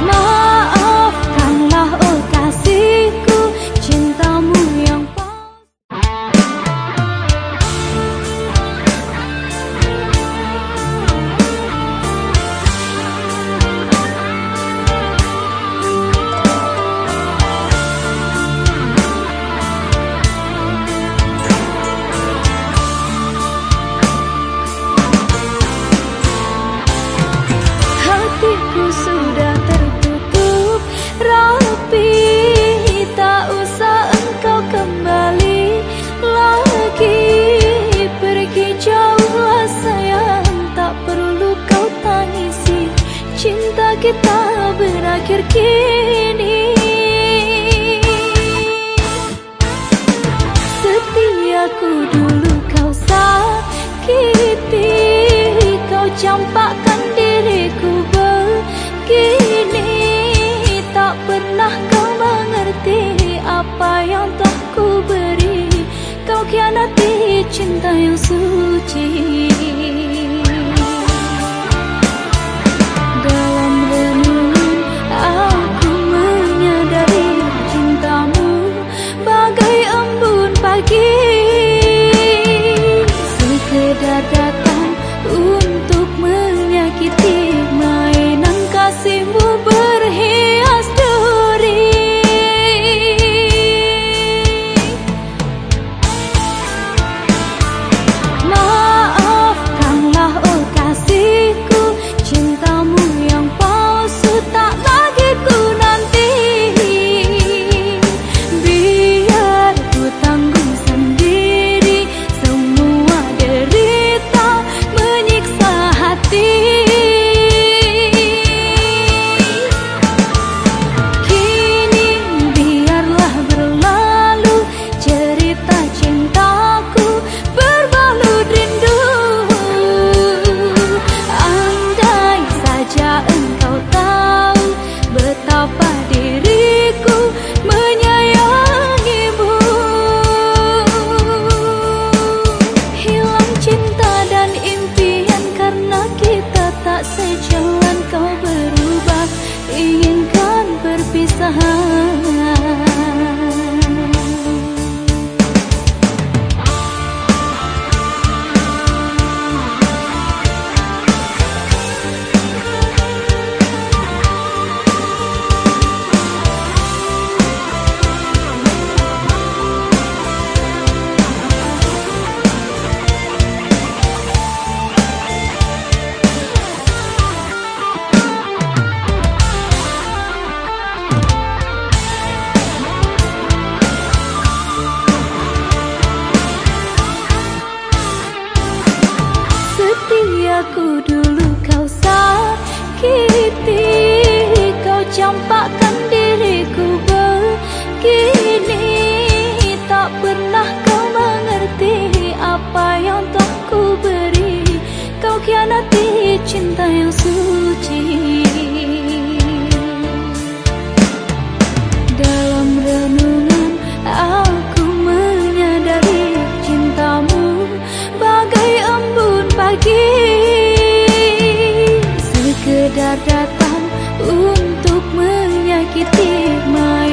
No. 全都有四季。Sakiti Kau campakkan diriku begini. Tak pernah kau mengerti apa yang tak ku beri. Kau kianati cinta yang suci datang untuk menyakiti mainan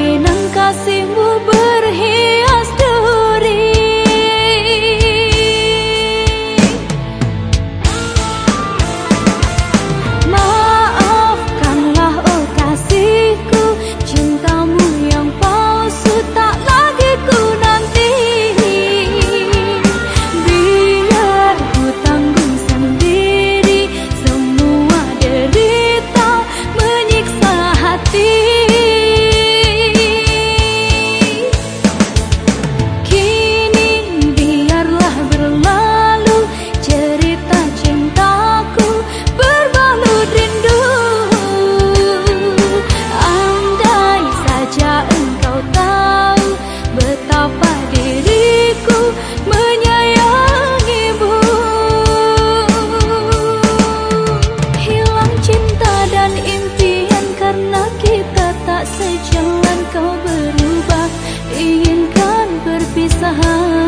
usaha